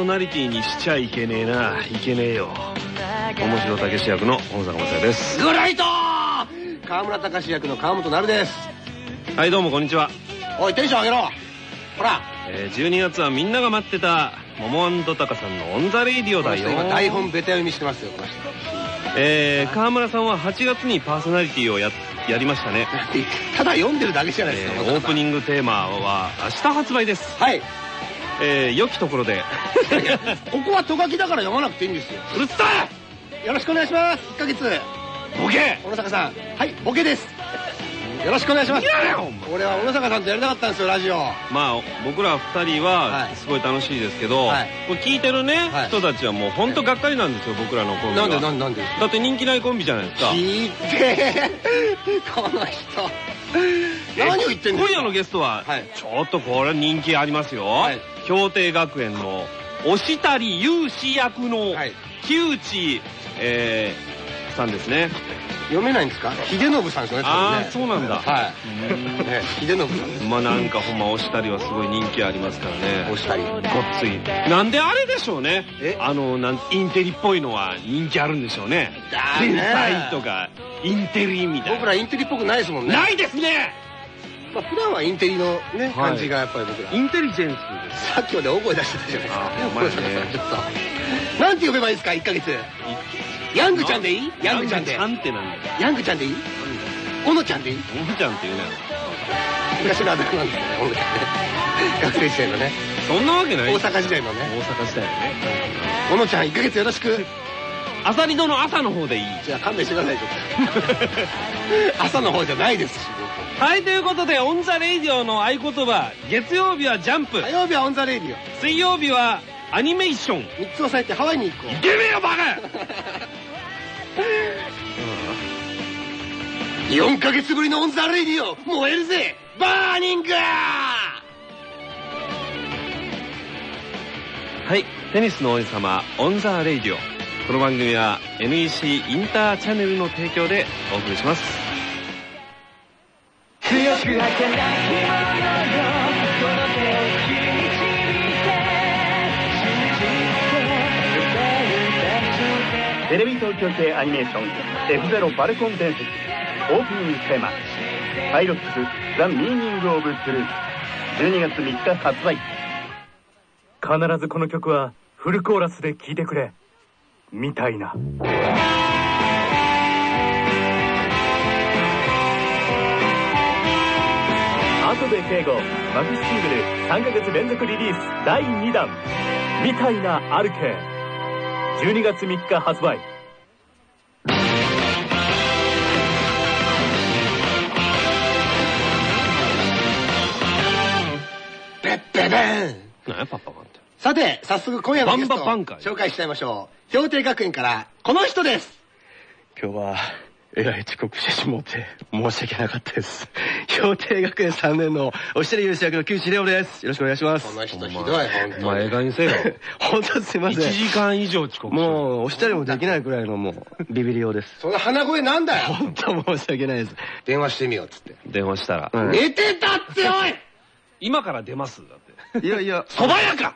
ソナリティにしちゃいけねえな。いけねえよ。桃城武役の小野坂昌也です。グライト河村隆役の川本成です。はいどうもこんにちは、おいテンション上げろ。ほら。えー、12月はみんなが待ってたモモタカさんの on the Radio だよ。今台本ベタ読みしてますよこの人。えー、河村さんは8月にパーソナリティをややりましたね、ただ読んでるだけじゃないですか、えーオープニングテーマは明日発売です。はいえー、良きところで。ここはト書きだから読まなくていいんですよ。うるさい！よろしくお願いします。1ヶ月。ボケ！小野坂さん。はいボケです。よろしくお願いします。俺は小野坂さんとやりたかったんですよラジオ。まあ僕ら二人ははい。すごい楽しいですけど、はい。これ聞いてるね、はい。人たちはもう本当がっかりなんですよ僕らのコンビは。なんでなんでなんで？だって人気ないコンビじゃないですか。聞いてこの人。何を言ってんですか？今夜のゲストは、はい。ちょっとこれ人気ありますよ、はい氷定学園の押谷勇士役のはい。木内、えーさんですね。読めないんですか？秀信さんですよねあね。あそうなんだ。はい。ね秀信さんまあなんかほんま押したりはすごい人気ありますからね。押したり。ごっつい。なんであれでしょうね。え？あのなんインテリっぽいのは人気あるんでしょうね。天才とかインテリみたい僕ならインテリっぽくないですもんね。ないですねまあ普段はインテリのねはい。感じがやっぱり僕ら。インテリジェンスです。さっきまで大声出してたじゃないですか。あほんまやね。小野坂さんちょっと。なんて呼べばいいですか？1ヶ月ヤングちゃんでいい？ヤングちゃんで。ヤングちゃんってなんヤングちゃんでいい？小野ちゃんでいい？おんちゃんって言うなよ。昔のあだ名なんですよね小野ちゃんね学生時代のね。そんなわけない。大阪時代のね。大阪時代よね。小野ちゃん1ヶ月よろしく。アサリドの朝の方でいい。じゃあ勘弁してくださいちょっと。朝の方じゃないですしはいということで on the Radio の合言葉月曜日はジャンプ。火曜日は on the Radio。水曜日はアニメーション。3つ押さえてハワイに行こう。いけねえよバカ。4ヶ月ぶりの on the Radio 燃えるぜ。 Burning！はいテニスの王子様 on the Radio。この番組は NEC インターチャンネルの提供でお送りします強く儚きものよ。この手を引き導いて信じてテレビ東京系アニメーション F0 バルコン伝説オープニングテーマ。 HIRO-X The Meaning of Truth 12月3日発売。必ずこの曲はフルコーラスで聴いてくれ。みたいな。後で敬語マフィシングル3ヶ月連続リリース第2弾。みたいなアルケ12月3日発売。ペッペベーン。何やパッパパンって。さて早速今夜のゲストをバンバパンかい。紹介しちゃいましょう。氷定学園からこの人です。今日は、えらい遅刻してしもうて、申し訳なかったです。氷定学園3年の、おしゃれ優秀役の木内レオです。よろしくお願いしますこ。の人ひどいお本当に加減にせよ 本当すいま1せん。時間以上遅刻もう、おしゃれもできないくらいのもう、ビビりようです。その鼻声なんだよ本当申し訳ないです。電話してみようっつって電話したら、うん寝てたっておい今から出ますだっていやいや、そばやか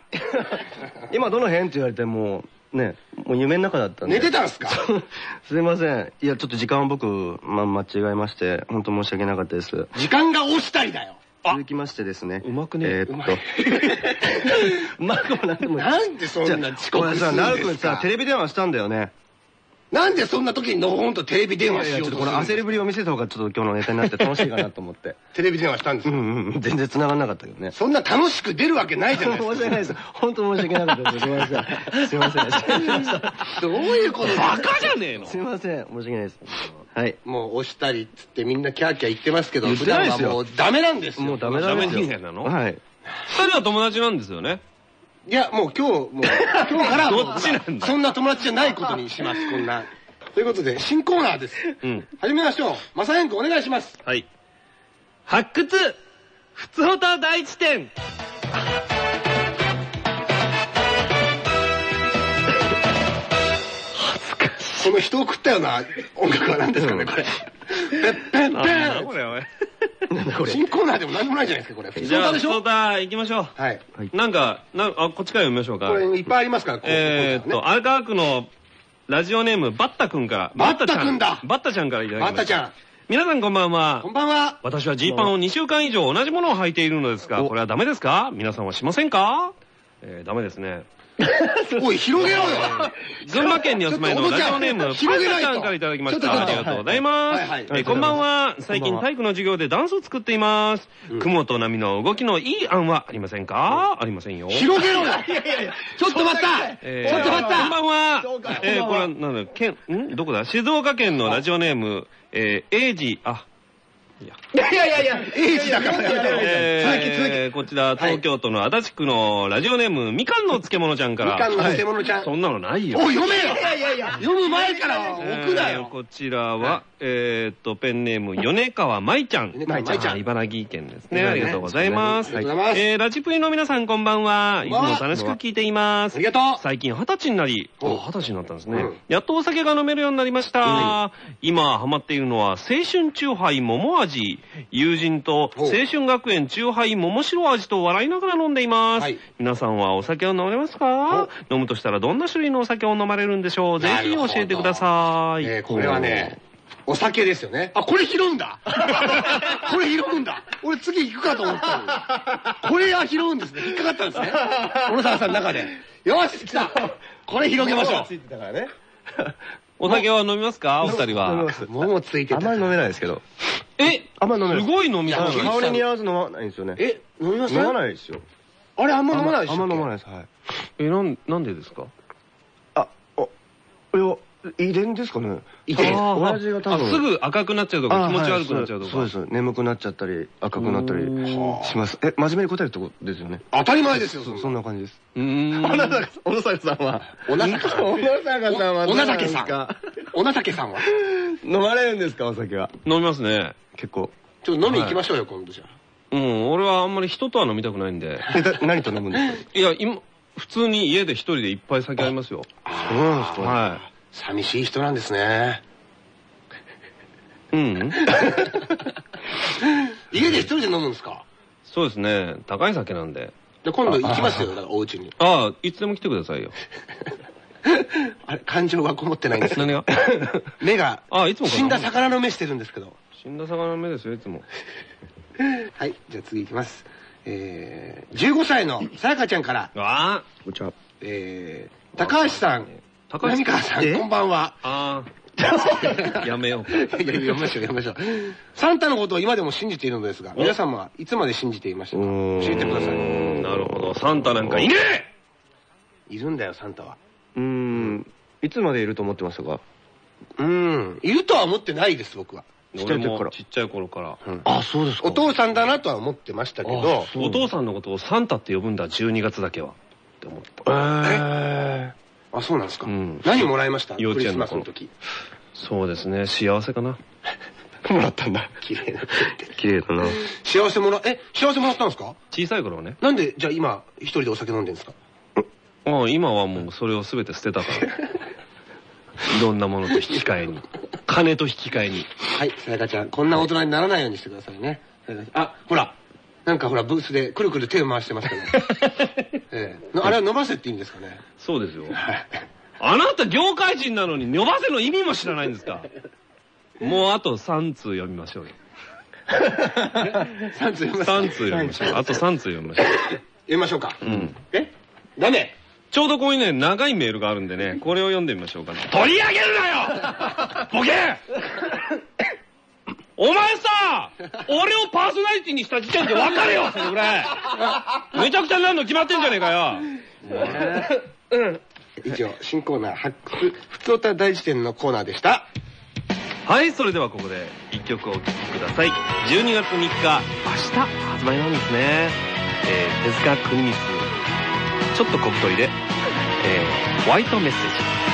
今どの辺って言われてもう、ね、もう夢の中だったんで。寝てたんすか？すいません。いや、ちょっと時間を僕、ま、間違えまして、本当申し訳なかったです。時間が押したりだよ続きましてですね。うまくねえーっと。うま くもなんでもなんでそんな遅刻するんこれさ、なるくんさ、ですかテレビ電話したんだよね。なんでそんな時にのほほんとテレビ電話しようちょっとこのとするんです焦りぶりを見せた方がちょっと今日のネタになって楽しいかなと思って。テレビ電話したんですようんうん、全然繋がんなかったけどね。そんな楽しく出るわけないじゃない申ですかし訳ないです。本当申し訳なかったです。すみません。すみません。どういうこと？バカじゃねえのすみません。申し訳ないです。はい。もう押したりっつってみんなキャーキャー言ってますけど普段はもうダメなんですよもうダメなんですよ。ダメ人間なの？はい。二人は友達なんですよねいやもう今日もう 今日からはもうどっちなんだ？そんな友達じゃないことにしますこんな。ということで新コーナーです。うん。始めましょう。マサヤンクお願いします。はい。発掘ふつおた第一点この人を食ったような音楽は何ですかねこれ。ペッペッペなんだンこれおいなんだこれ。新コーナーでも何でもないじゃないですか、これ。普通じゃあ、でしょ？ソータ行きましょう。はい。なんか、なんあ、こっちから読みましょうか。これいっぱいありますから、えーっと、荒川区のラジオネーム、バッタくんから。バッタくんだバッタちゃんからいただきました。バッタちゃん。皆さんこんばんはこ。んばんは。私はジーパンを2週間以上同じものを履いているのですが、おこれはダメですか？皆さんはしませんか？えー、ダメですね。おい、広げろよ。群馬県にお住まいのラジオネーム、パン広げないとタちゃんからいただきました。ありがとうございます。こんばんは。最近体育の授業でダンスを作っています。雲と波の動きのいい案はありませんか？ありませんよ。広げろよ。ちょっと待ったえーちょっと待ったこんばんは。えー、これは、なんだ、県、ん？どこだ？静岡県のラジオネーム、えー、エイジ、あ、いや。いやいやいや、エイジだからやめて続き続き。えー、こちら、東京都の足立区のラジオネーム、みかんの漬物ちゃんから。みかんの漬物ちゃん。そんなのないよ。おい、読めよ読む前から置くなよ。えーこちらは、えーっと、ペンネーム、米川舞ちゃん。舞ちゃんあ茨城県ですね。ねありがとうございます。ありがとうございますえー、ラジプリの皆さんこんばんは。いつも楽しく聞いています。ありがとう最近二十歳になり、二十歳になったんですね。うんやっとお酒が飲めるようになりました。今ハマっているのは、青春中杯桃味。友人とお青春学園中杯桃白味と笑いながら飲んでいます。はい皆さんはお酒を飲めますか？飲むとしたらどんな種類のお酒を飲まれるんでしょう？ぜひ教えてください。えーこれはね、お酒ですよね。あ、これ拾うんだ。これ拾うんだ。俺次行くかと思った。これは拾うんですね。引っかかったんですね。小野沢さんの中で。よし、来た。これ広げましょついてたからね。お酒は飲みますか？お二人飲みはま。すう。桃ついてた。あんまり飲めないですけど。え？あんまり飲めないすごい飲み方いや香りに合わず飲まないんですよね。え、飲みます飲まないですよ。あれあんま飲まないでしょあんま飲まないです。はい。え、なん、なんでですか？遺伝ですかね？遺伝親父が多分。あすぐ赤くなっちゃうとかあ気持ち悪くなっちゃうとか。はいそうです。眠くなっちゃったり、赤くなったりおします。え、真面目に答えるってことですよね？当たり前ですよ、そそんな感じです。うーん。小野坂さんは。おなさかさん。小野坂さんはおなさけさんですん。おなさけさんは。飲まれるんですか、お酒は？飲みますね。結構。ちょっと飲み行きましょうよ、今度じゃうん、俺はあんまり人とは飲みたくないんで。何と飲むんですか？いや、今、普通に家で一人でいっぱい酒ありますよ。あ。そうなんですか？は寂しい人なんですね。い。うん。家で一人で飲むんですか？そうですね。高い酒なんで。で今度行きますよ、だからお家に。ああ、いつでも来てくださいよ。あれ、感情がこもってないんです。何が？目が、あいつも死んだ魚の目してるんですけど。死んだ魚の目ですよ、いつも。はい、じゃあ次行きます。えー、15歳のさやかちゃんから、あこんにちは。えー、高橋さん、高橋浪川さん、え？こんばんは。あ。ああ。やめよう。いやいや、読みましょう、読みましょう。サンタのことを今でも信じているのですが、皆様はいつまで信じていましたか？教えてください。なるほど。サンタなんかいねいるんだよ、サンタは。うーん。いつまでいると思ってましたか？うーん。いるとは思ってないです、僕は。えちっちゃい時からちっちゃい頃から。あ、そうですお父さんだなとは思ってましたけど、お父さんのことをサンタって呼ぶんだ、12月だけは。って思った。えあ、そうなんですか。うん何もらいました？幼クリス稚園の頃マスの時。そうですね、幸せかな？ー。もらったんだ。綺麗な。綺麗だな。幸せもら、え、幸せもらったんですか？小さい頃はね。なんで、じゃあ今、一人でお酒飲んでるんですか？ああ今はもうそれを全て捨てたから。いろんなものと引き換えに。金と引き換えに。はい、さやかちゃん、こんな大人にならないようにしてくださいね。あ、ほら、なんかほら、ブースでくるくる手を回してますけど。ええあれは伸ばせっていいんですかね？そうですよ。はい。あなた業界人なのに伸ばせの意味も知らないんですか？もうあと3通読みましょうよ。3通読みます。3通読みましょう。あと3通読みましょう。読みましょうか。うん。え？ダメちょうどここにね、長いメールがあるんでね、これを読んでみましょうかね。取り上げるなよボケお前さ俺をパーソナリティにした時点で分かれよそれぐらいめちゃくちゃになるの決まってんじゃねえかよ以上、新コーナー、発掘、ふつおた大辞典のコーナーでした。はい、それではここで一曲お聴きください。12月3日、明日発売なんですね。えー、手塚国光、ちょっと小太りで、えー、ホワイトメッセージ。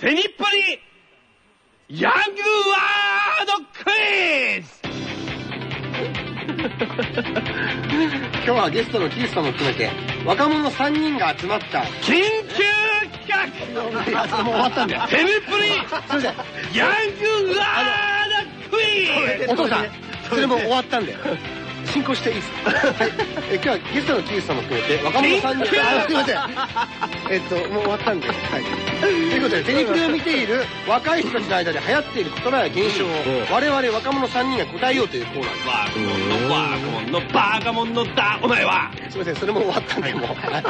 テニッパリヤングワードクイズ 今日はゲストのキースさんも含めて、若者3人が集まった。緊急企いや、それもう終わったんだよ画。テニッパリすいません。ヤングワードクイズお父さん、それも終わったんで。進行していいですか？はい。え今日はゲストのキースさんも含めて、若者さんに、あ、すいません。えっと、もう終わったんで。はい。ということで、テニプレを見ている若い人たちの間で流行っている言葉や現象を、我々若者3人が答えようというコーナーです。バーカモンのバーカモンのバーカモンのだお前はすいません、それも終わったんで、もう。はい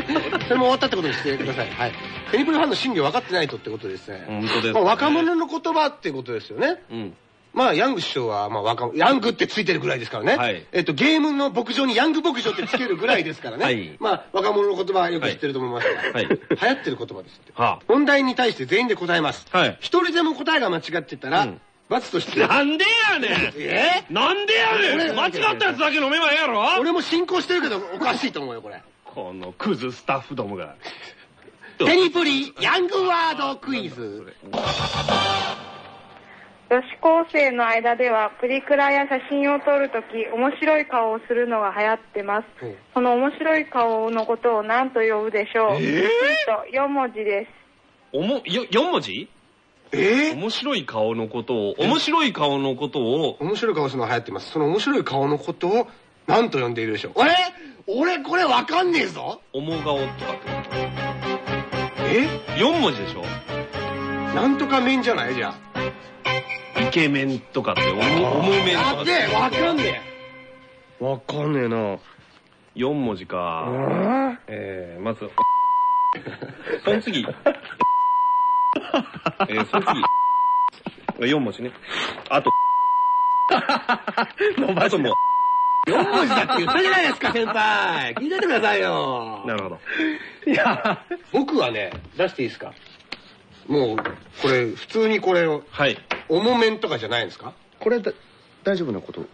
それも終わったってことにしてください。はい。テニプレファンの真偽分かってないとってことですね。本当ですねまあ若者の言葉ってことですよね。うんまあ、ヤング師匠は、まあ、若者、ヤングってついてるぐらいですからね。はいえっと、ゲームの牧場にヤング牧場ってつけるぐらいですからね。はいまあ、若者の言葉はよく知ってると思いますが。はい流行ってる言葉ですって。は問題に対して全員で答えます。はい一人でも答えが間違ってたら、うん罰として。なんでやねんえ？なんでやね俺ん間違ったやつだけ飲めばええやろ俺も進行してるけど、おかしいと思うよ、これ。このクズスタッフどもがテニプリ、ヤングワードクイズ。女子高生の間ではプリクラや写真を撮るとき面白い顔をするのが流行ってますうん。その面白い顔のことを何と呼ぶでしょう、えー？ヒント4文字です。おもよ4文字？えー？面白い顔のことを面白い顔のことを面白い顔するのが流行ってます。その面白い顔のことを何と呼んでいるでしょう。あれ？俺これわかんねえぞ。面顔とかってえ？4文字でしょ？なんとか面じゃない？じゃあ。イケメンとかっておも重めんとかだって。わかんねわかんねえな。4文字か。えー、まず その次。えー、その次。4文字ね。あと 伸ばもえ。4文字だって言ったじゃないですか、先輩。聞いててくださいよ。う。なるほど。いや、僕はね、出していいですか？もう、これ、普通にこれを、はい重めんとかじゃないんですか？これだ大丈夫なこと？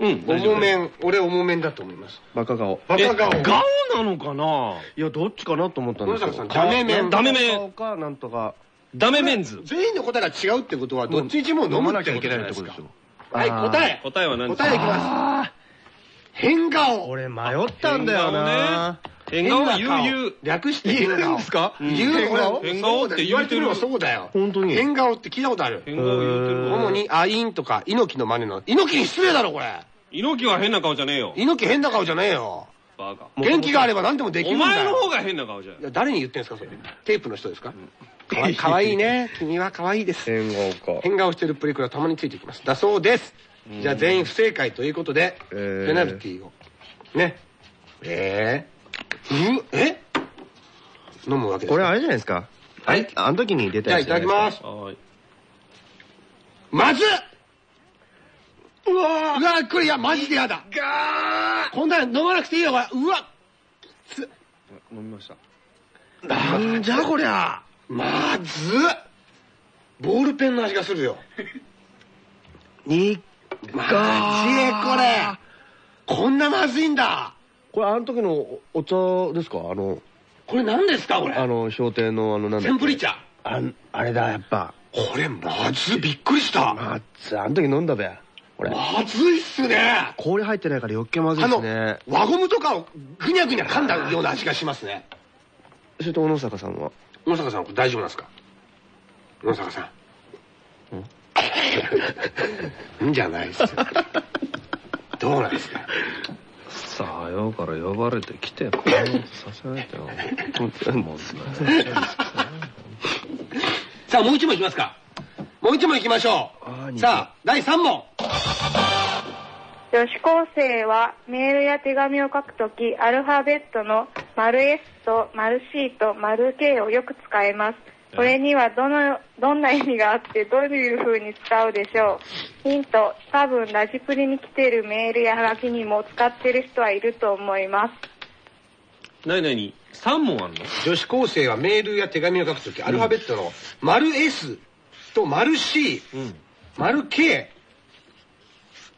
うん重めん、俺重めんだと思います。バカ顔。バカ顔。え顔なのかな？いや、どっちかなと思ったんですよ。野坂さんダメ面ダメ面顔か、なんとか。ダメメンズ全員の答えが違うってことは、どっちにも飲むってことじゃないですか。はい、あー答え。答えは何ですか？答えいきます。変顔。俺迷ったんだよな。変顔？は悠々略して変顔。言うんですか？言う変顔？変顔？って言われてるのそうだよ。本当に変顔って聞いたことある？変顔言うてる主に、アインとか、猪木の真似の。猪木に失礼だろ、これ。猪木は変な顔じゃねえよ猪木変な顔じゃねえよ。バカ元気があれば何でもできるおんだよ。前の方が変な顔じゃんいや、誰に言ってんすか、それ？テープの人ですか？かわいいいね。君はかわいいです。変顔か。変顔してるプリクラたまについてきます。だそうです。じゃあ全員不正解ということで、えーペナルティーを。ね。えー、うえ？飲むわけです。これあれじゃないですか？はい。あの時に出じゃあいたやつただきます。はーいまずっうわうわこれいや、マジでやだ。ガーこんなの飲まなくていいよ、これ。うわ飲みましたなんじゃこりゃ。まずっボールペンの味がするよ。にマジこれ。こんなまずいんだ。これあの時のおお茶ですか？あの、これ何ですか、これ？あの、商店のあの、なんだセンプリ茶。あんあれだ、やっぱ。これまずびっくりした。まず、あの時飲んだべ。これ。まずいっすね。氷入ってないから余計まずいあのですね。、輪ゴムとかをぐにゃぐにゃ噛んだような味がしますね。それと小野坂さんは？野坂さん、これ大丈夫なんですか？野坂さん。んじゃないっすよ。どうなんですか？さあよから呼ばれてきて、こんなことさせないと。も うさあ、もう一問いきますか。もう一問いきましょう。さあ、第3問。女子高生はメールや手紙を書くとき、アルファベットの丸 S と丸 C と丸 K をよく使います。これにはどの、どんな意味があって、どういう風に使うでしょうヒント、多分ラジプリに来ているメールやハガキにも使ってる人はいると思います。なになに ?3 問あんの？女子高生はメールや手紙を書くとき、アルファベットの丸 S と丸 C、うん。丸 K、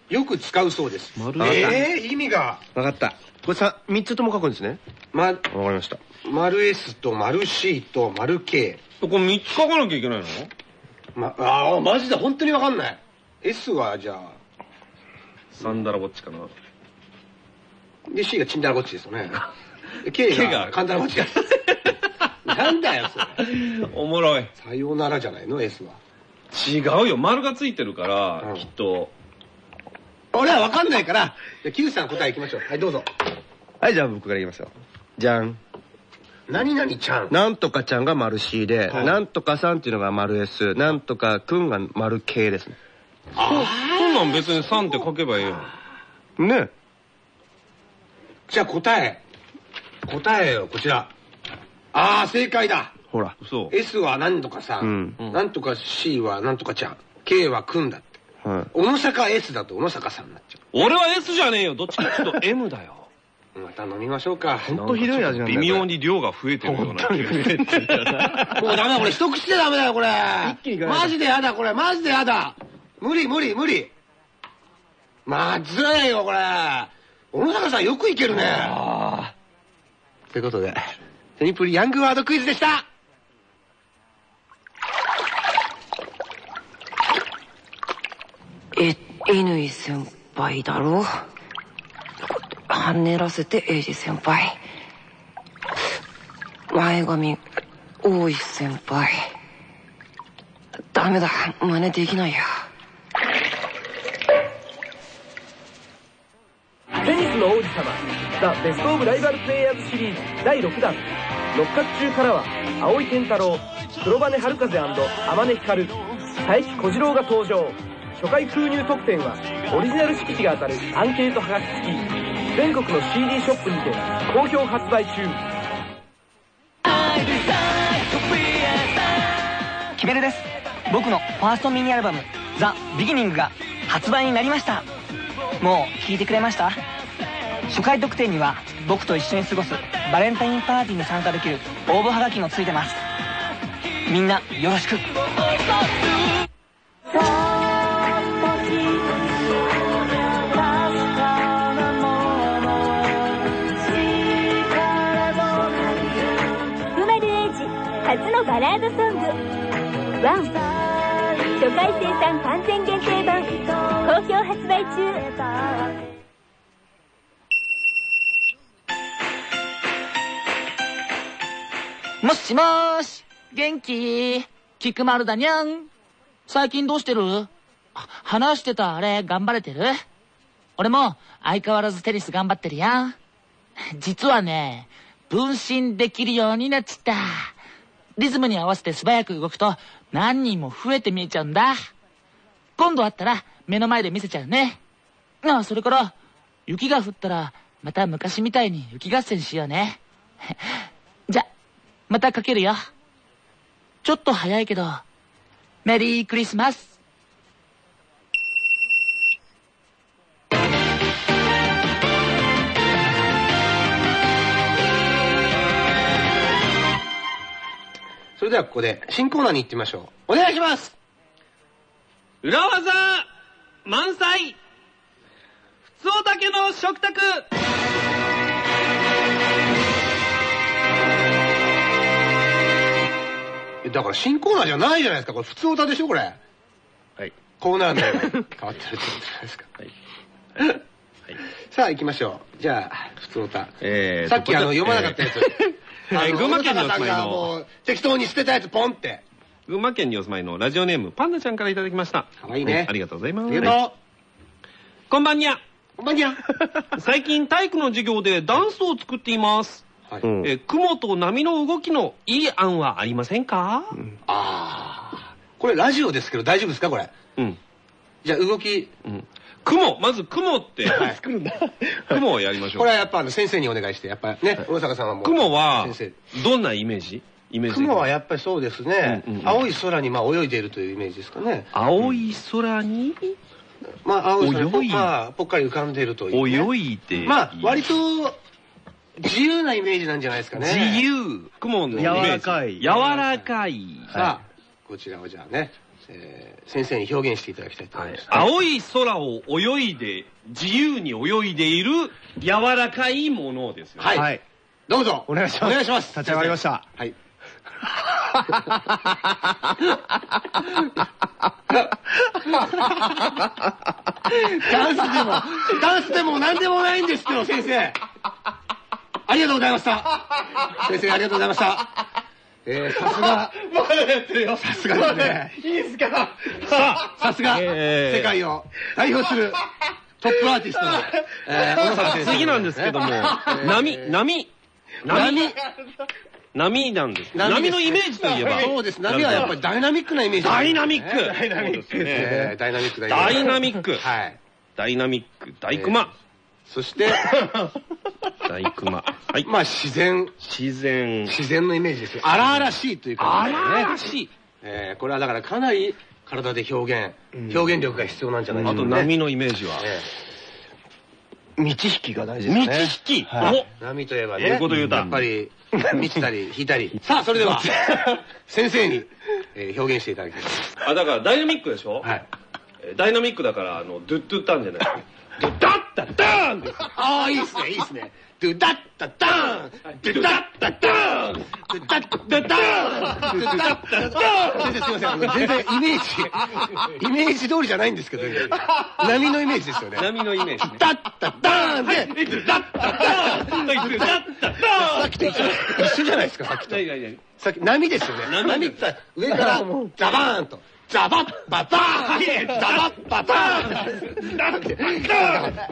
よく使うそうです。丸えー、意味が、わかった。これさ、三つとも書くんですね。ま、わかりました。丸 S と丸 C と丸 K。これ3つ書かなきゃいけないの？ま、ああ、マジで本当にわかんない。S はじゃあ、サンダラぼっちかな。で C がチンダラゴッチですよね。で K ががカンダラゴッチです。なんだよ、それ。おもろい。さようならじゃないの、S は。違うよ。丸がついてるから、うんきっと。俺はわかんないから、じゃあ、キウさん答えいきましょう。はい、どうぞ。はい、じゃあ僕から言いますよ。じゃん。何々ちゃん。なんとかちゃんが丸 C で、はいなんとかさんっていうのが丸 S、なんとかくんが丸 K ですね。そんなん別に3って書けばいいよ。ねじゃあ答え。答えをこちら。ああ、正解だ。ほら。そう。S は何とかさん。うんなんとか C はなんとかちゃん。K はくんだって。はい。小野坂 S だと小野坂さんになっちゃ俺は S じゃねえよ。どっちかっていうと M だよ。う。また飲みましょうか。ほんとひどい味なんだよ。微妙に量が増えてるような気がして。もうダメだ、これ。一口でダメだよ、これ。一気にマジでやだ、これ。マジでやだ。無理、無理、無理。まずいよ、これ。小野坂さんよくいけるね。ということで、テニプリヤングワードクイズでした。え、乾先輩だろ？はねらせてエイジ先輩。前髪、大石先輩。ダメだ、真似できないや。テニスの王子様ザ・ベスト・オブ・ライバル・プレイヤーズシリーズ第6弾六角中からは青井健太郎黒羽春風天音光佐伯小次郎が登場初回封入特典はオリジナル色紙が当たるアンケートはがき付き全国の CD ショップにて好評発売中。キベルです。僕のファーストミニアルバム「ザ・ビギニングが発売になりました。もう聞いてくれました？初回特典には僕と一緒に過ごすバレンタインパーティーに参加できる応募はがきもついてます。みんなよろしく。バラードソング「ワン。初回生産完全限定版。好評発売中。もしもーし。元気？菊丸だにゃん。最近どうしてる？話してたあれ頑張れてる？俺も相変わらずテニス頑張ってるやん。実はね分身できるようになっちった。リズムに合わせて素早く動くと何人も増えて見えちゃうんだ今度会ったら目の前で見せちゃうねああそれから雪が降ったらまた昔みたいに雪合戦しようね じゃまたかけるよ。ちょっと早いけど、メリークリスマス。れではここで新コーナーに行ってみましょう。お願いします裏技満載ふつおたけの食卓だから新コーナーじゃないじゃないですか。これ普通歌でしょ、これ。はい。コーナー名が 変わってるってことじゃないですか。はい。さあ行きましょう。じゃあ、普通歌。えーさっきあの読まなかったやつ。えー群馬県にお住まいの適当に捨てたやつポンって。群馬県にお住まいのラジオネームパンダちゃんからいただきました。かわいいねはありがとうございます。ありがとこんばんにゃ。う。こんばんにゃ。最近体育の授業でダンスを作っています。はい。えー雲と波の動きのいい案はありませんか？ああ。これラジオですけど大丈夫ですかこれ？うん。じゃあ動き。うん。雲、まず雲って、作るんだ。雲をやりましょう。これはやっぱあの先生にお願いして、やっぱね、小野坂さんはもう。雲は先生。、どんなイメージ？イメージ雲はやっぱりそうですね青い空にまあ泳いでいるというイメージですかね。青い空に？まあ青い空に泳い？まあぽっかり浮かんでいるというね。泳いでいる。まあ割と自由なイメージなんじゃないですかね。自由。雲のイメージ柔らかい柔らかい。さあ、こちらをじゃあね、えー先生に表現していただきたいと思います。青い空を泳いで、自由に泳いでいる柔らかいものですよね。はい。はい。どうぞ。お願いしますお願いします。立ち上がりました。はい。ダンスでも、ダンスでも何でもないんですけど、先生。ありがとうございました。先生、ありがとうございました。えー、さすが、まだやってるよ。さすがですね。いいですか？さあ、さすが、えー世界を代表するトップアーティストの、えー、小野坂先生。次なんですけども、波、波、波？波？なんです。波のイメージといえば。そうです。波はやっぱりダイナミックなイメージ。ダイナミック。ダイナミック。えーダイナミックダジイナミック。はい。ダイナミック。大熊。そして、大熊。はい。まあ自然、自然。自然のイメージですよ。荒々しいというか、あららしい。えーこれはだからかなり体で表現、表現力が必要なんじゃないであすかね。と波のイメージは。え道引きが大事です道ね。引き。はいー波といえばね、こと言うた？やっぱり、満ちたり引いたり。さあ、それでは、先生に、えー表現していただきます。あ、だからダイナミックでしょ？はい。えーダイナミックだから、あの、ドゥッドゥッタンじゃない？ドゥッダッタッダーンです。ああ、いいっすね、いいっすね。ドゥダッタダーンドゥダッタダーンドゥダッタダーンドゥダッタダーン先生すいません全然イメージ、イメージ通りじゃないんですけど、波のイメージですよね。波のイメージね。ダッタダーンで、ドゥダッタダーンドゥッダッタダさっきと一緒一緒じゃないですか、さっきと。さっき、波ですよね。波波ってさ上から、ザバーンと。ザバッババーンザバッババーンなんて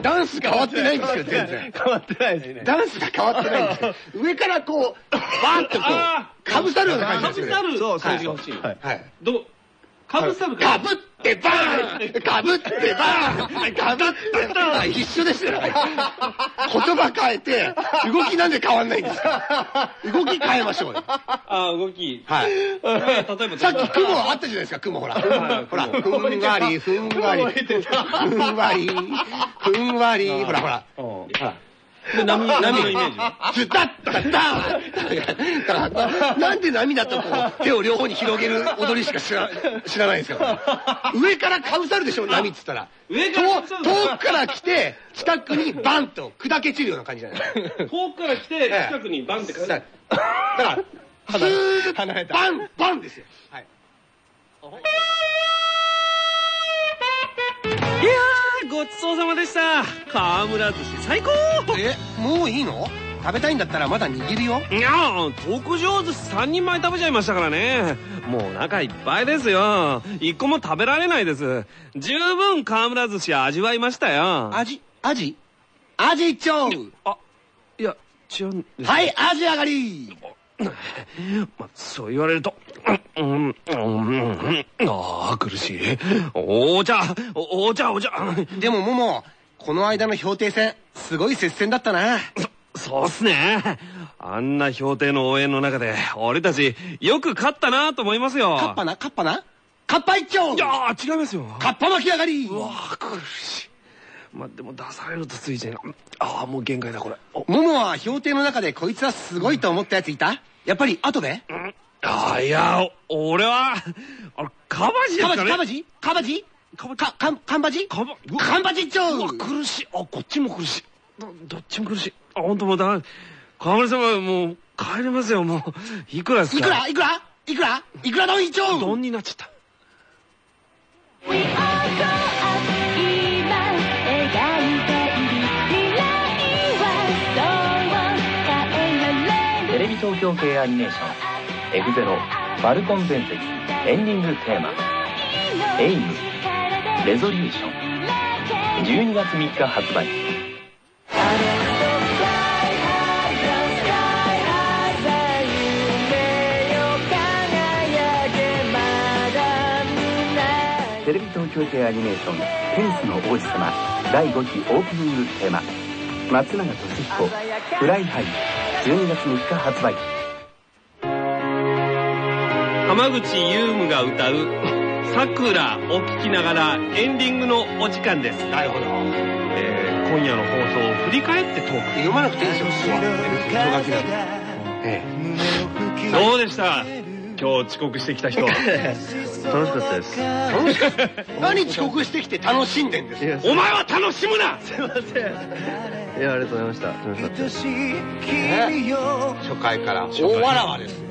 ダンス変わってないんですけど、全然。変わってないですね。ダンスが変わってないんですけど、上からこう、バーンとこあう、かぶさるような感じですよね。かぶさるそうそう感じが欲しい。はいはい。どうかぶさるかぶってバーンかぶってバーンかぶってバーン一緒ですよ。言葉変えて、動きなんで変わんない。んですか動き変えましょうよ。あ、動き。はい。例えば、さっき雲あったじゃない。ですか、雲ほら。ほら、ふんわり、ふんわり、ふんわり、ふんわり、ほらほら。波、波のイメージは。ズタッタッターだから、なんで波だとこう、手を両方に広げる踊りしか知ら知らないんですよ。上からかぶさるでしょ、波っつったら。上から遠遠くから来て、近くにバンと砕け散るような感じじゃないですか。遠くから来て、近くにバンって感じ。だから、スーッバン、バンですよ。はい。いやー、ごちそうさまでした。河村寿司最高え、もういいの？食べたいんだったらまだ握るよ。いやー、特上寿司3人前食べちゃいましたからね。もうお腹いっぱいですよ。一個も食べられないです。十分河村寿司味わいましたよ。味、味味一丁あ、いや、違うんです。はい、味上がり まあ、そう言われると、うん、うん、うん、うん、ああ、苦しい。お茶、おお茶、お茶。でも、もも、この間の評定戦、すごい接戦だったな。そうっすね。あんな評定の応援の中で、俺たち、よく勝ったなと思いますよ。カッパな、カッパなカッパ一丁いやー、違いますよ。カッパ巻き上がりうわー、苦しい。まあ、でも出されるとついてな。ああ、もう限界だ、これ。おももは評定の中でこいつはすごいと思ったやついた？やっぱり後で？ああ、いや、お俺は、あの、カバジですカバジ、かね。カバジ？カバジか、か、カンバジ？カバ、カンバジ一丁うわ、苦しい。あ、こっちも苦しい。ど、どっちも苦しい。あ、本当もうだ、河村様、もう、帰りますよ、もう。いくらですか？いくら？いくら？いくら？いくら丼一丁丼になっちゃった。京系アニメーション F ゼロバルコン伝説エンディングテーマエイムレゾリューション12月3日発売。テレビ東京系アニメーション「テニスの王子様」第5期オープニングテーマ松永俊彦「 Fly High」12月3日発売。浜口優夢が歌う「さくら」を聴きながらエンディングのお時間です。なるほど。えー今夜の放送を振り返ってトーク。読まなくていいですよ、ここは。ト書きなんで。えどうでした今日遅刻してきた人は。楽しかったです。え。楽しかった。何遅刻してきて楽しんでんですよ。お前は楽しむなすいません。いや、ありがとうございました。楽しかったです。ね初回から大わらわですよ。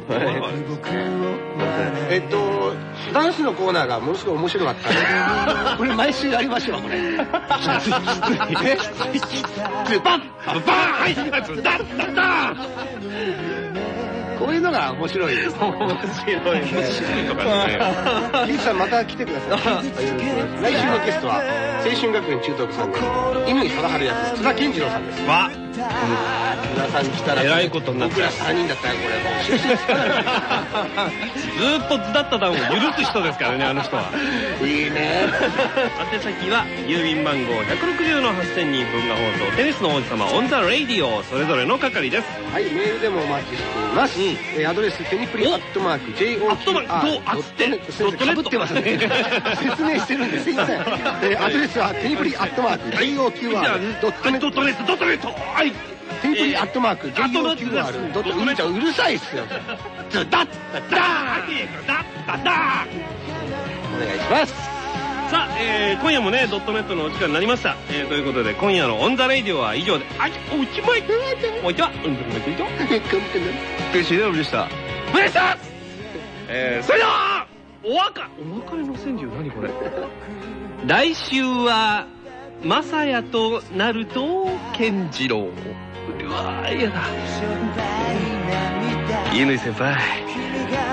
えっと、ダンスのコーナーがものすごい面白かった これ毎週やりましょう、これ。ねズバッバーンはいダッダッダこういうのが面白いです。面白いね。とかね。ゆうきさんまた来てください。来週のゲストは、青春学園中等部3年、乾貞治役、津田健次郎さんです。わ、津田さん。来たら、えらいことになっちゃう僕ら3人だったらこれ、もう収集つかない。ずーっとズダッタダウンを許す人ですからね、あの人は。いいね。宛先は、郵便番号160の8002文化放送、テニスの王子様、 on the Radio、それぞれの係です。はい、メールでもお待ちしています。うん。えーアドレス、テニプリアットマーク、JOQR。アットマークどうあつってドットネット。かぶってます。ね。説明してるんです。いません。えーアドレスは、テニプリアットマーク、JOQR。ドットネット。ドットネット、ドットネットはいテニプリアットマーク、JOQR。ドットネット。うるさいっすよ。ズダッダッダーダッダダお願いします。さあ、えー、今夜もね、ドットネットのお時間になりました。えー、ということで、今夜のオンザレイディオは以上で、あい、おうちまい、おいては、うん、どこまでいとクイシーでした。お願いしますえー、それでは、お別れ、お別れの川柳何これ来週は、まさやとなると、健次郎。うわー、嫌だ。乾先輩、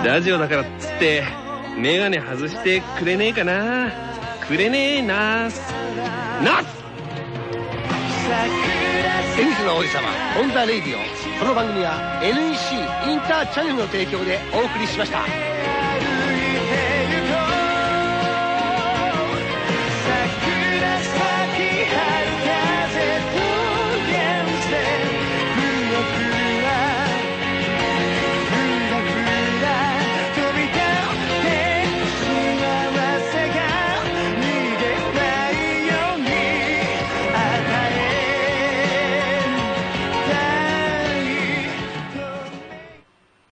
ラジオだからっつって、メガネ外してくれねえかなくれねえななすテニスの王子様、 on the Radio。この番組は NEC インターチャネルの提供でお送りしました。